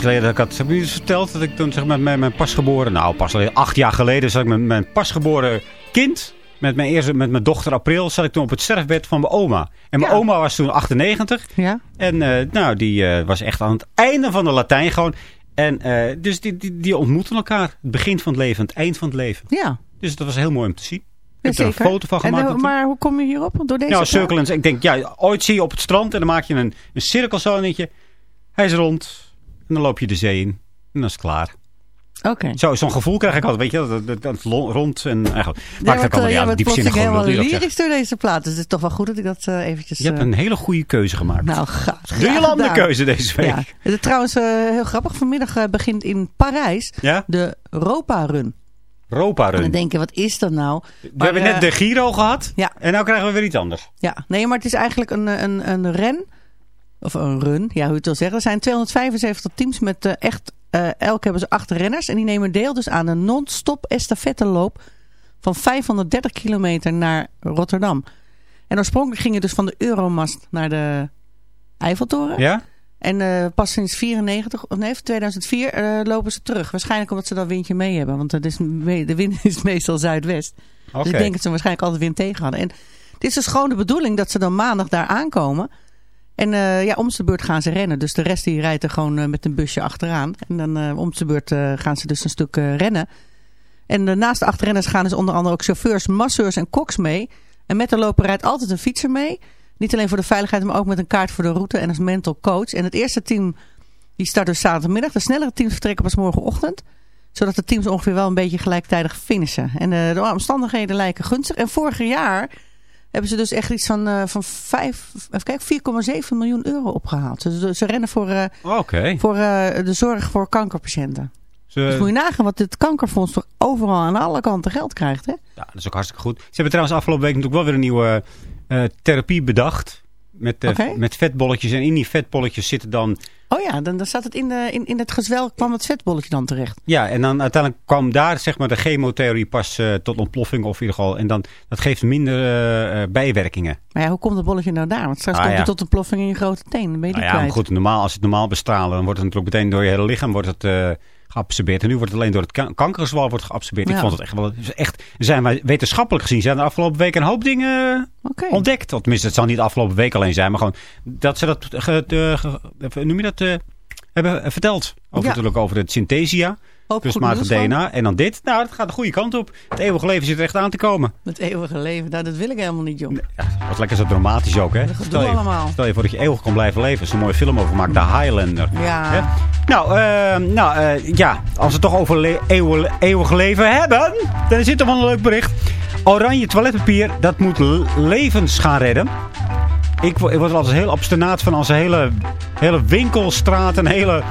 tijdje geleden, ik had, heb je verteld dat ik toen zeg met mijn pasgeboren, nou pas acht jaar geleden, zat ik met mijn pasgeboren kind, met mijn, eerste, met mijn dochter April, zat ik toen op het sterfbed van mijn oma. En mijn Ja. oma was toen 98 Ja? en eh, nou, die eh, was echt aan het einde van de Latijn gewoon. En eh, dus die, die, die ontmoeten elkaar. Het begin van het leven en het eind van het leven. Ja. Dus dat was heel mooi om te zien. Ik heb er een foto van En, gemaakt. natuurlijk. maar hoe kom je hierop? Door deze Ja, plaat? cirkel en ik denk, ja, ooit zie je op het strand en dan maak je een, een cirkel zo en denk je, hij is rond. En dan loop je de zee in en dan is het klaar. Oké. Zo, zo'n gevoel krijg ik altijd, weet je, dat, dat, rond en eigenlijk maakt Ja, ook want, allemaal eh, Diepzinnig plotseling gewoon, helemaal lyrisch door deze plaat. Dus het is toch wel goed dat ik dat eh, eventjes... Je hebt eh, een hele goede keuze gemaakt. Nou, ga, de graag Jolande keuze deze week. Ja. Het is trouwens eh, heel grappig. Vanmiddag eh, begint in Parijs Ja? de Europa Run. Europa En dan Run. denk je, wat is dat nou? We Maar, hebben net eh, de Giro gehad. Ja. En nu krijgen we weer iets anders. Ja, nee, maar het is eigenlijk een, een, een ren. Of een run, ja, hoe je het wil zeggen. Er zijn 275 teams met eh, echt... eh, elk hebben ze acht renners. En die nemen deel dus aan een non-stop estafetteloop... van 530 kilometer naar Rotterdam. En oorspronkelijk ging het dus van de Euromast naar de Eiffeltoren. Ja? En eh, pas sinds 94, of nee, 2004 eh, lopen ze terug. Waarschijnlijk omdat ze dat windje mee hebben. Want het is de wind is meestal zuidwest. Oké. Dus ik denk dat ze waarschijnlijk altijd wind tegen hadden. En het is dus gewoon de bedoeling dat ze dan maandag daar aankomen. En eh, ja, om de beurt gaan ze rennen. Dus de rest die rijdt er gewoon eh, met een busje achteraan. En dan eh om de beurt gaan ze dus een stuk rennen. En naast de acht renners gaan dus onder andere ook chauffeurs, masseurs en koks mee. En met de loper rijdt altijd een fietser mee. Niet alleen voor de veiligheid, maar ook met een kaart voor de route en als mental coach. En het eerste team die start dus zaterdagmiddag. De snellere teams vertrekken pas morgenochtend. Zodat de teams ongeveer wel een beetje gelijktijdig finishen. En de omstandigheden lijken gunstig. En vorig jaar hebben ze dus echt iets van, eh van vijf, even kijken, 4,7 miljoen euro opgehaald. Dus ze- ze rennen voor, eh, voor eh, de zorg voor kankerpatiënten. Ze- Dus moet je nagaan wat dit kankerfonds toch overal aan alle kanten geld krijgt, hè? Ja, dat is ook hartstikke goed. Ze hebben trouwens afgelopen week natuurlijk wel weer een nieuwe therapie bedacht. Met, eh, met vetbolletjes. En in die vetbolletjes zitten dan... Oh ja, dan, dan zat het in, de, in, in het gezwel, kwam het vetbolletje dan terecht. Ja, en dan uiteindelijk kwam daar zeg maar de chemotheorie pas eh, tot ontploffing. Of in ieder geval. En dan, dat geeft minder eh, bijwerkingen. Maar ja, hoe komt het bolletje nou daar? Want straks Ah, komt het ja. tot een ploffing in je grote teen. Dan ben je Nou ja, maar kwijt. goed, normaal, als het normaal bestralen, dan wordt het natuurlijk meteen door je hele lichaam wordt het, geabsorbeerd. En nu wordt het alleen door het kan kankergezwal wordt geabsorbeerd. Ik vond het echt wel... echt, zijn wij wetenschappelijk gezien zijn er afgelopen week een hoop dingen Oké. ontdekt. Tenminste, het zal niet de afgelopen week alleen zijn, maar gewoon dat ze dat... Ge, de- noem je dat? eh, hebben eh, verteld. Over, Ja. Natuurlijk over het Synthesia. Kunstmatig nieuws van. DNA. En dan dit. Nou, dat gaat de goede kant op. Het eeuwige leven zit er echt aan te komen. Het eeuwige leven, nou, dat wil ik helemaal niet, joh. Ja, wat lekker zo dramatisch ook, hè? gedoe allemaal. stel je voor dat je eeuwig kon blijven leven. Er is een mooie film over gemaakt. The Highlander. Ja. Hè? Nou, eh, nou eh, ja. Als we het toch over le- eeuw- eeuwig leven hebben. Dan is dit toch wel een leuk bericht. Oranje toiletpapier, dat moet levens gaan redden. Ik, wo- ik word er altijd heel obstinaat van als hele, hele winkelstraat en hele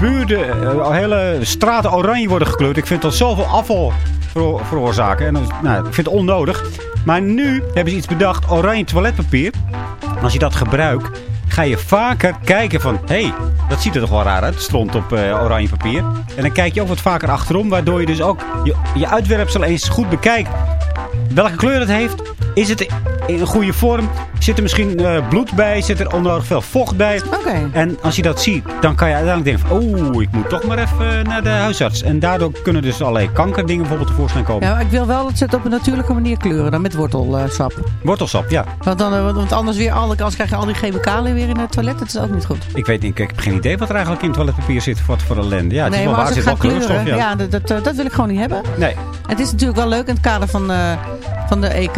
buurten, eh, hele straten oranje worden gekleurd. Ik vind dat zoveel afval vero- veroorzaken. En nou, ik vind het onnodig. Maar nu hebben ze iets bedacht, oranje toiletpapier. Als je dat gebruikt, ga je vaker kijken van... Hé, hey, dat ziet er toch wel raar uit, stront op eh, oranje papier. En dan kijk je ook wat vaker achterom, waardoor je dus ook je, je uitwerpsel eens goed bekijkt. Welke kleur het heeft, is het in een goede vorm? Zit er misschien eh, bloed bij? Zit er onnodig veel vocht bij? Oké. En als je dat ziet, dan kan je uiteindelijk denken van... Oeh, ik moet toch maar even naar de huisarts. En daardoor kunnen dus allerlei kankerdingen bijvoorbeeld tevoorschijn komen. Ja, ik wil wel dat ze het op een natuurlijke manier kleuren, dan met wortelsap. Wortelsap, ja. Want, dan, eh, want- anders, weer alle, anders krijg je al die chemicaliën weer in het toilet. Dat is ook niet goed. Ik weet niet, ik heb geen idee wat er eigenlijk in toiletpapier zit. Wat voor ellende. Ja, het is nee, wel maar waar, als zit wel kleuren, ja, dat, dat, dat wil ik gewoon niet hebben. Nee. Het is natuurlijk wel leuk in het kader van, eh, van de EK.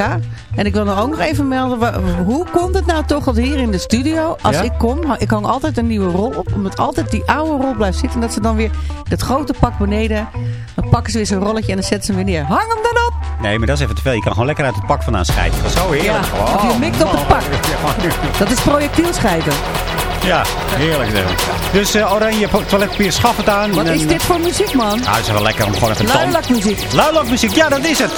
En ik wil nog ook nog even melden. Hoe komt het nou toch dat hier in de studio, als Ja? ik kom, ik hang altijd een nieuwe rol op. Omdat altijd die oude rol blijft zitten. En dat ze dan weer dat grote pak beneden. Dan pakken ze weer zo'n rolletje en dan zetten ze hem weer neer. Hang hem dan op! Nee, maar dat is even te veel. Je kan gewoon lekker uit het pak vandaan schijten. Dat is zo heerlijk. Ja, je mikt op het pak. Dat is projectielscheiden. Ja, heerlijk zeg. Dus eh, oranje toiletpapier, schaf het aan. Wat En, is dit voor muziek, man? Nou, het is wel lekker om gewoon even tand... Luilakmuziek. Luilakmuziek, ja, dat is het.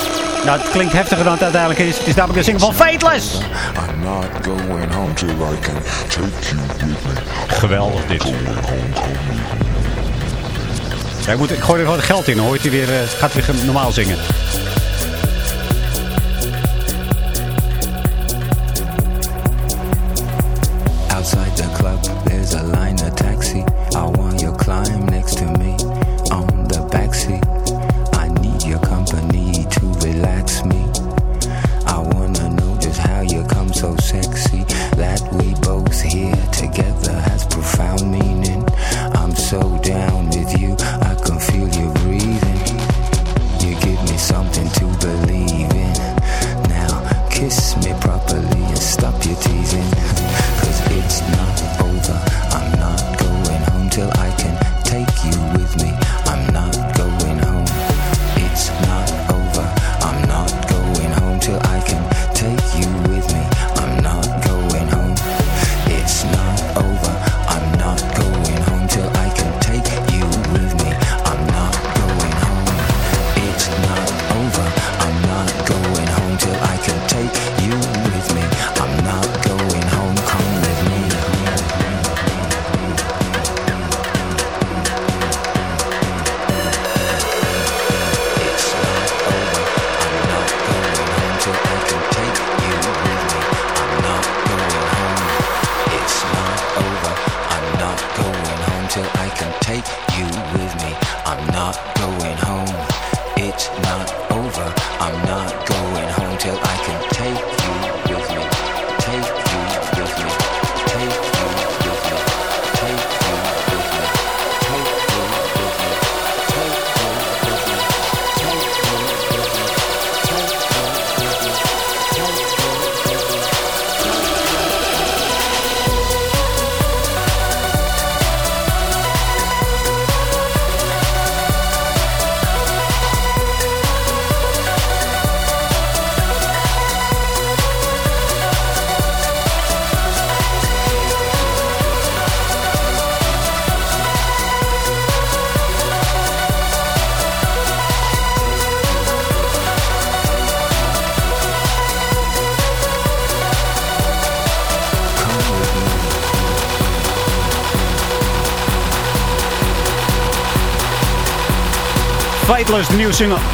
Nou, het klinkt heftiger dan het uiteindelijk is. Het is namelijk een zingen van Fateless. I'm not going home till I can take you with me. Geweldig dit. Ja, ik, moet, ik gooi er gewoon geld in. Hoort hij weer, eh, gaat weer normaal zingen.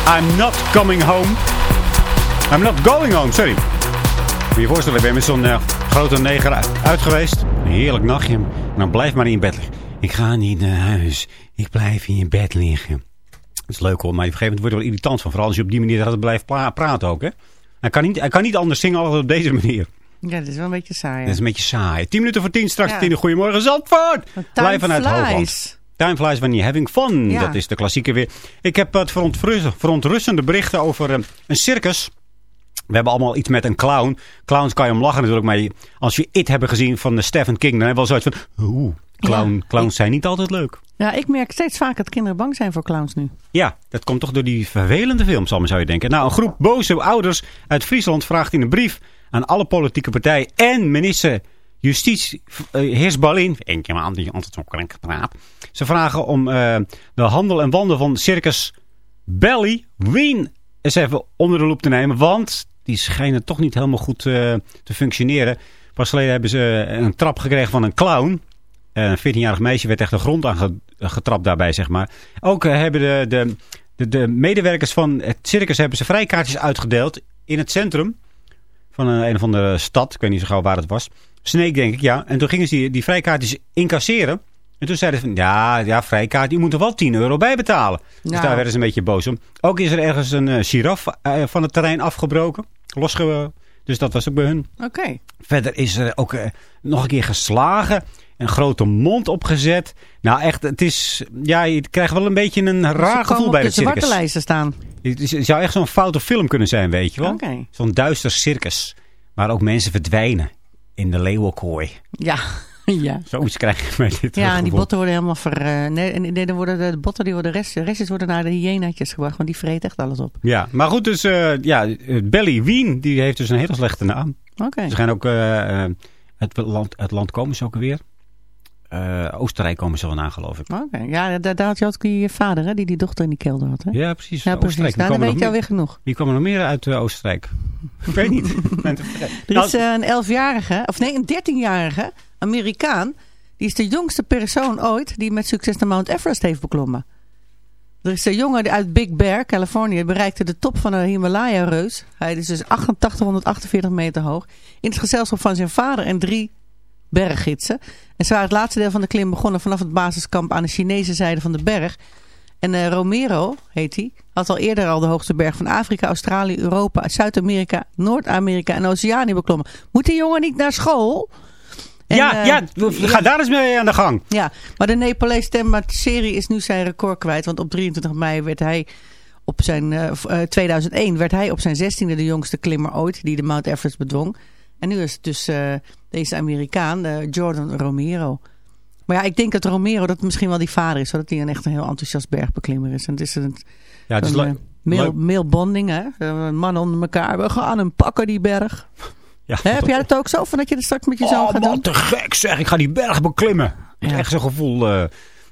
I'm Not Coming Home. I'm Not Going Home, sorry. Moet je je voorstellen, ik ben met zo'n eh, grote neger uit- geweest. Een heerlijk nachtje. En dan blijf maar in bed liggen. Ik ga niet naar huis. Ik blijf in je bed liggen. Dat is leuk hoor, maar op een gegeven moment word je wel irritant van. Vooral als je op die manier blijft praten ook. Hè? Hij, kan niet, hij kan niet anders zingen als op deze manier. Ja, dat is wel een beetje saai. Dat is een beetje saai. 10 minuten voor 10, straks Ja. 10 uur. Goedemorgen Zandvoort! Live vanuit flies. Hoogland. Time flies when you're having fun. Ja. Dat is de klassieke weer. Ik heb wat verontrust- verontrustende berichten over eh, een circus. We hebben allemaal iets met een clown. Clowns kan je om lachen natuurlijk. Maar als je It hebben gezien van Stephen King... dan heb je wel zoiets van... Oeh, clown, Ja. clowns zijn niet altijd leuk. Ja, ik merk steeds vaker dat kinderen bang zijn voor clowns nu. Ja, dat komt toch door die vervelende films, allemaal zou je denken. Nou, een groep boze ouders uit Friesland vraagt in een brief aan alle politieke partijen en minister Justitie, uh, Heers Balin, eentje maar die altijd zo krenk praat. Ze vragen om eh, de handel en wandel van Circus Belly Wien eens even onder de loep te nemen. Want die schijnen toch niet helemaal goed eh, te functioneren. Pas geleden hebben ze een trap gekregen van een clown. Eh, Een 14-jarig meisje werd echt de grond aangetrapt daarbij, zeg maar. Ook eh, hebben de, de, de, de medewerkers van het circus hebben ze vrijkaartjes uitgedeeld in het centrum van een, een of andere stad. Ik weet niet zo gauw waar het was. Sneek, denk ik, ja. En toen gingen ze die, die vrijkaartjes incasseren. En toen zeiden ze van, ja, ja, vrijkaart, je moet er wel 10 euro bij betalen. Dus Nou. daar werden ze een beetje boos om. Ook is er ergens een eh, giraf eh, van het terrein afgebroken. Losge dus dat was ook bij hun. Oké. Verder is er ook eh, nog een keer geslagen. Een grote mond opgezet. Nou echt, het is... Ja, je krijgt wel een beetje een raar gevoel bij de het circus. zwarte lijsten staan. Het, is- het zou echt zo'n foute film kunnen zijn, weet je wel. Oké. Zo'n duister circus. Waar ook mensen verdwijnen. In de leeuwenkooi. Ja. ja. Zoiets krijg je met dit Ja, en die gevoel. botten worden helemaal ver... eh, nee, nee, nee, dan worden de, botten, die worden rest, de restjes worden naar de hyenaatjes gebracht. Want die vreet echt alles op. Ja, maar goed, dus eh, ja, eh, Belly Wien, die heeft dus een hele slechte naam. Oké. Ze gaan ook het, land, het land komen ze ook weer. Eh, Oostenrijk komen ze wel aan, geloof ik. Oké. Ja, daar, daar had je ook die vader, hè, die die dochter in die kelder had. Hè? Ja, precies. Ja, precies. Oostenrijk. Nou, dan weet je alweer genoeg. Wie kwam er nog meer uit eh, Oostenrijk? ik weet niet. Er is eh, een elfjarige, of nee, een dertienjarige Amerikaan. Die is de jongste persoon ooit die met succes de Mount Everest heeft beklommen. Er is een jongen uit Big Bear, Californië, bereikte de top van een Himalaya-reus. Hij is dus 8848 meter hoog. In het gezelschap van zijn vader en drie berggidsen. En ze waren het laatste deel van de klim begonnen vanaf het basiskamp aan de Chinese zijde van de berg. En eh, Romero, heet hij, had al eerder al de hoogste berg van Afrika, Australië, Europa, Zuid-Amerika, Noord-Amerika en Oceanië beklommen. Moet die jongen niet naar school? En, ja, eh, ja, we- ga daar eens mee aan de gang. ja, maar de Nepalese Temma-serie is nu zijn record kwijt. Want op 23 mei werd hij op zijn, eh, v- eh, 2001 werd hij op zijn 16e de jongste klimmer ooit die de Mount Everest bedwong. En nu is het dus eh, deze Amerikaan, eh, Jordan Romero. Maar ja, ik denk dat Romero dat misschien wel die vader is. Zodat hij een echt een heel enthousiast bergbeklimmer is. En het is een, Ja, het is een, leuk. eh, mailbonding, hè. Een man onder elkaar. We gaan hem pakken, die berg. Ja, heb jij dat ook zo? Van dat je dat straks met je zoon Oh gaat man, doen? te gek zeg. Ik ga die berg beklimmen. Ja. Echt zo'n gevoel.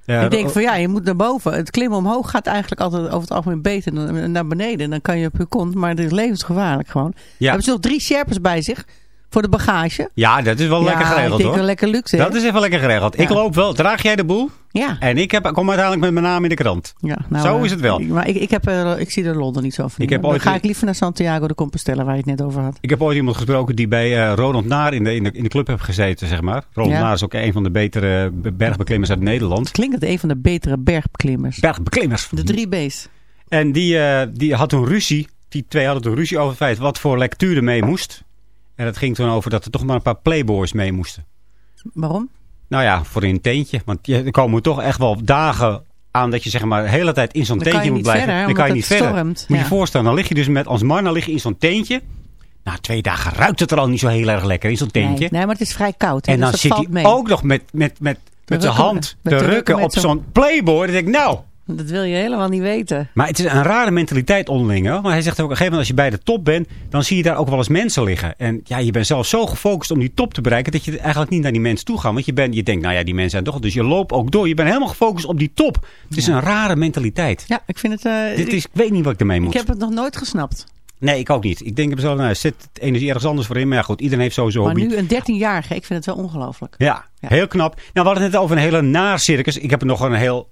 ja, Ik denk van ja, je moet naar boven. Het klimmen omhoog gaat eigenlijk altijd over het algemeen beter dan naar beneden. Dan kan je op je kont, maar het is levensgevaarlijk gewoon. Ja. Hebben ze nog drie sherpers bij zich voor de bagage? Ja, dat is wel ja, lekker geregeld hoor. wel lekker luxe. hè? Dat is even lekker geregeld. Ik loop wel. Draag jij de boel? Ja. En ik heb, kom uiteindelijk met mijn naam in de krant. ja nou, Zo eh, is het wel. ik- Maar ik, ik, heb, er- ik zie er Londen niet zo van. Ik heb Dan ooit- ga ik liever naar Santiago de Compostela, waar je het net over had. Ik heb ooit iemand gesproken die bij eh Ronald Naar in de, in, de, in de club heeft gezeten, zeg maar. Ronald Ja. Naar is ook een van de betere be- bergbeklimmers uit Nederland. Klinkt het een van de betere bergbeklimmers. Bergbeklimmers. De drie B's. En die, eh, die had toen ruzie. Die twee hadden toen ruzie over het feit wat voor lectuur er mee moest. En het ging toen over dat er toch maar een paar playboys mee moesten. Waarom? Nou ja, voor een teentje. Want je, er komen toch echt wel dagen aan dat je zeg maar de hele tijd in zo'n teentje je moet blijven. verder, dan kan je niet verder. stormt. Moet je Ja. je voorstellen, dan lig je dus met als man dan lig je in zo'n teentje. Na twee dagen ruikt het er al niet zo heel erg lekker in zo'n teentje. Nee, nee, maar het is vrij koud. hè, En dus dan zit hij ook nog met, met, met, met zijn hand te rukken rukken op zo'n- zo'n playboy. Dan denk ik, nou... Dat wil je helemaal niet weten. Maar het is een rare mentaliteit onderling. Hoor. Maar hij zegt ook op een gegeven moment als je bij de top bent, dan zie je daar ook wel eens mensen liggen. En ja, je bent zelf zo gefocust om die top te bereiken dat je eigenlijk niet naar die mensen toe gaat. Want je, bent, je denkt, nou ja, die mensen zijn toch. Dus je loopt ook door. Je bent helemaal gefocust op die top. Het is een rare mentaliteit. Ja, ik vind het... eh, Dit ik- is, ik weet niet wat ik ermee moet. Ik heb het nog nooit gesnapt. Nee, ik ook niet. Ik denk mezelf, nou, het energie ergens anders voor in. Maar ja, goed, iedereen heeft sowieso Maar hobby. nu een 13-jarige, ik vind het wel ongelooflijk. Ja, Ja. heel knap. Nou, we hadden het net over een hele naar circus. Ik heb er nog een heel,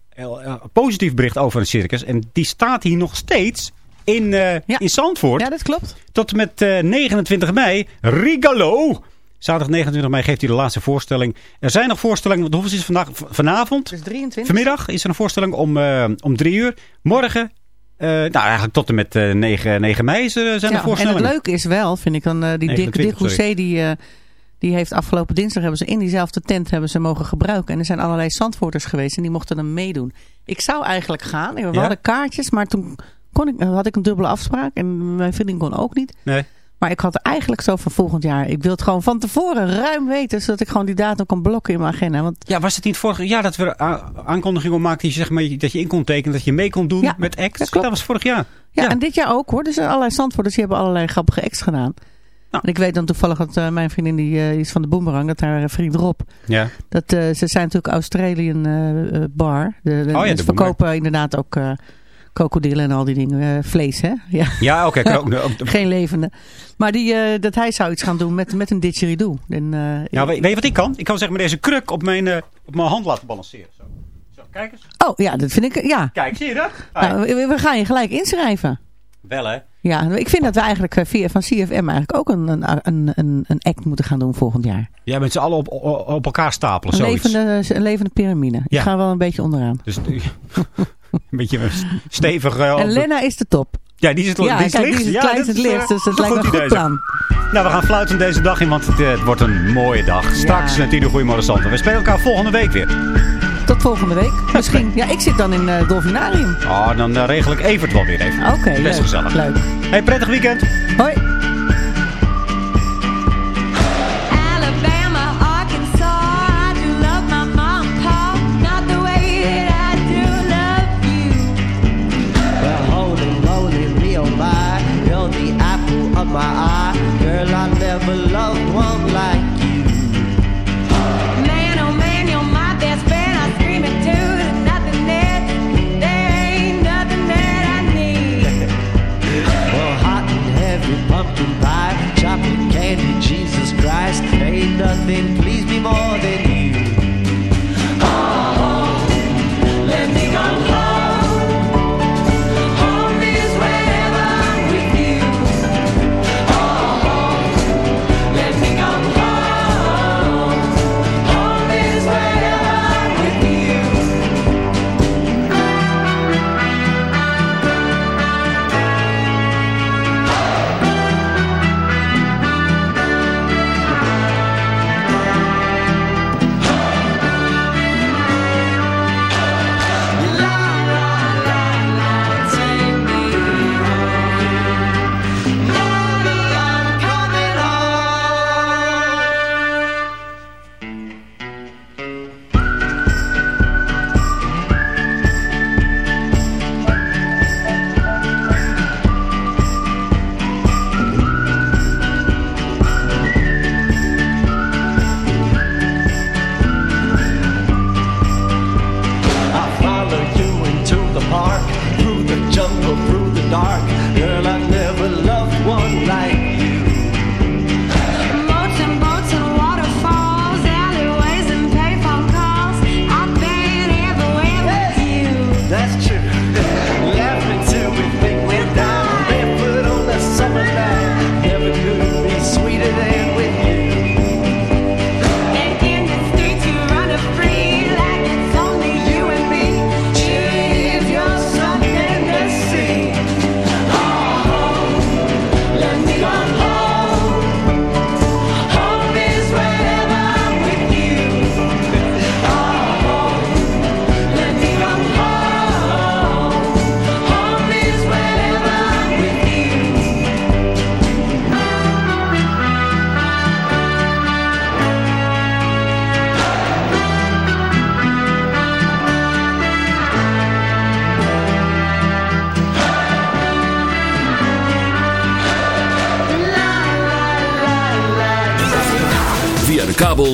positief bericht over een circus. En die staat hier nog steeds in, eh, Ja. in Zandvoort. Ja, dat klopt. Tot en met eh, 29 mei. Rigalo. Zaterdag 29 mei geeft hij de laatste voorstelling. Er zijn nog voorstellingen. want Hoeveel is het vandaag? Vanavond? Dus 23. Vanmiddag is er een voorstelling om, eh, om drie uur. Morgen Eh, nou, eigenlijk tot en met eh 9, 9 mei is zijn er Ja, en voorstellingen. het leuke is wel, vind ik, dan, eh, die Dick, 29, Dick Housset, die, eh, die heeft afgelopen dinsdag hebben ze in diezelfde tent hebben ze mogen gebruiken. En er zijn allerlei zandvoorters geweest en die mochten dan meedoen. Ik zou eigenlijk gaan. We Ja? hadden kaartjes, maar toen kon ik, had ik een dubbele afspraak. En mijn vriendin kon ook niet. Nee. Maar ik had eigenlijk zo van volgend jaar. Ik wil het gewoon van tevoren ruim weten. Zodat ik gewoon die datum kan blokken in mijn agenda. Want Ja, was het niet vorig jaar dat we aankondigingen maakten dat je, zeg maar, dat je in kon tekenen, dat je mee kon doen Ja, met acts? dat was vorig jaar. Ja, en dit jaar ook hoor. Er zijn allerlei zandvoorters die hebben allerlei grappige acts gedaan. Nou. En ik weet dan toevallig dat eh, mijn vriendin die eh, is van de Boomerang. Dat haar eh, vriend Rob. Ja. Dat, ze zijn natuurlijk Australian bar. De, de, Oh ja, de verkopen inderdaad ook krokodillen en al die dingen. vlees hè. Ja. Ja, oké. ook- Geen levende. Maar die, dat hij zou iets gaan doen met, met een didgeridoo. En, Ja, weet, weet je wat ik kan? Ik kan zeg maar deze kruk op mijn, op mijn hand laten balanceren. Zo. Zo, kijk eens. Oh ja, dat vind ik. Ja. Kijk, zie je dat? Nou, we, we gaan je gelijk inschrijven. Wel hè? Ja, ik vind dat we eigenlijk eh, via van CFM eigenlijk ook een, een, een, een, act moeten gaan doen volgend jaar. Ja, met z'n allen op, op, op elkaar stapelen. Een zoiets. levende, een levende piramide. Ik Ja. ga wel een beetje onderaan. Dus een beetje stevig. eh, En Lena is de top. Ja, die is het, Ja, die is kijk, het die is het kleinst dit het is, lichtst, eh, dus dat lijkt me een goed plan. Nou, we gaan fluiten deze dag in, want het, het wordt een mooie dag. Straks Ja. natuurlijk Goeiemorgen Santen. We spelen elkaar volgende week weer. Tot volgende week. Misschien. Ja, ik zit dan in het Dolfinarium. Oh, dan eh, regel ik Evert wel weer even. Oké, Best leuk. gezellig. Leuk. Hey, prettig weekend. Hoi. Alabama, Arkansas, I do love my mom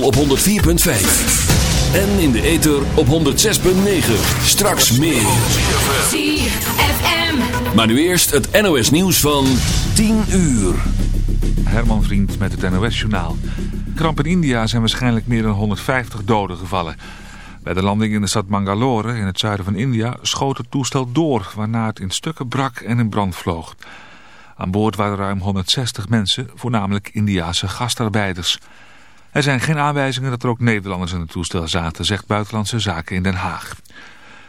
op 104.5. En in de ether op 106.9. Straks meer. ZFM. Maar nu eerst het NOS nieuws van 10 uur. Herman Vriend met het NOS-journaal. Kramp in India zijn waarschijnlijk meer dan 150 doden gevallen. Bij de landing in de stad Mangalore in het zuiden van India schoot het toestel door... waarna het in stukken brak en in brand vloog. Aan boord waren ruim 160 mensen, voornamelijk Indiase gastarbeiders. Er zijn geen aanwijzingen dat er ook Nederlanders in het toestel zaten, zegt Buitenlandse Zaken in Den Haag.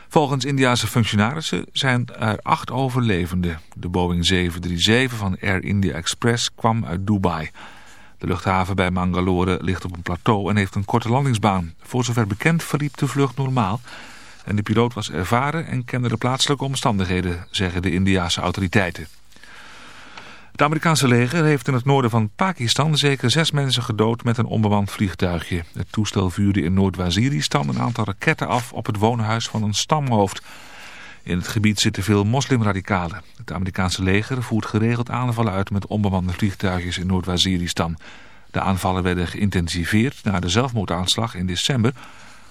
Volgens Indiase functionarissen zijn er acht overlevenden. De Boeing 737 van Air India Express kwam uit Dubai. De luchthaven bij Mangalore ligt op een plateau en heeft een korte landingsbaan. Voor zover bekend verliep de vlucht normaal. En de piloot was ervaren en kende de plaatselijke omstandigheden, zeggen de Indiase autoriteiten. Het Amerikaanse leger heeft in het noorden van Pakistan zeker zes mensen gedood met een onbemand vliegtuigje. Het toestel vuurde in Noord-Waziristan een aantal raketten af op het woonhuis van een stamhoofd. In het gebied zitten veel moslimradicalen. Het Amerikaanse leger voert geregeld aanvallen uit met onbemande vliegtuigjes in Noord-Waziristan. De aanvallen werden geïntensiveerd na de zelfmoordaanslag in december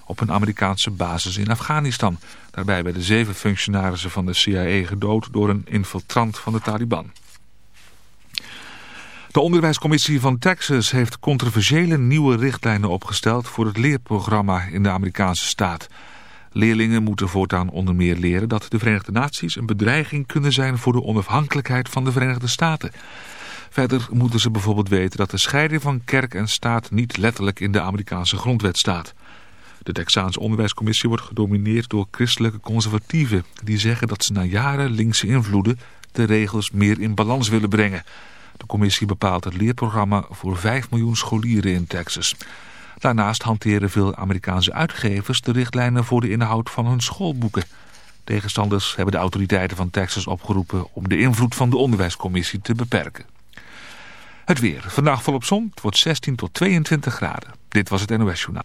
op een Amerikaanse basis in Afghanistan. Daarbij werden zeven functionarissen van de CIA gedood door een infiltrant van de Taliban. De onderwijscommissie van Texas heeft controversiële nieuwe richtlijnen opgesteld voor het leerprogramma in de Amerikaanse staat. Leerlingen moeten voortaan onder meer leren dat de Verenigde Naties een bedreiging kunnen zijn voor de onafhankelijkheid van de Verenigde Staten. Verder moeten ze bijvoorbeeld weten dat de scheiding van kerk en staat niet letterlijk in de Amerikaanse grondwet staat. De Texaanse onderwijscommissie wordt gedomineerd door christelijke conservatieven die zeggen dat ze na jaren linkse invloeden de regels meer in balans willen brengen. De commissie bepaalt het leerprogramma voor 5 miljoen scholieren in Texas. Daarnaast hanteren veel Amerikaanse uitgevers de richtlijnen voor de inhoud van hun schoolboeken. Tegenstanders hebben de autoriteiten van Texas opgeroepen om de invloed van de onderwijscommissie te beperken. Het weer. Vandaag volop zon. Het wordt 16 tot 22 graden. Dit was het NOS Journaal.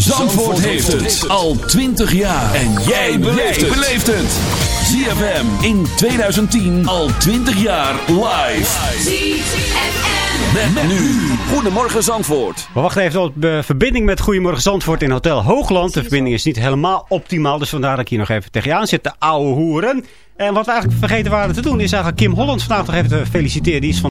Zandvoort heeft het al 20 jaar. En jij beleeft het. ZFM in 2010 al 20 jaar live. ZFM. Met, nu. Goedemorgen Zandvoort. We wachten even op de verbinding met Goedemorgen Zandvoort in Hotel Hoogland. De verbinding is niet helemaal optimaal, dus vandaar dat ik hier nog even tegen je aan zit, de ouwe hoeren. En wat we eigenlijk vergeten waren te doen, is eigenlijk Kim Holland vandaag nog even te feliciteren. Die is van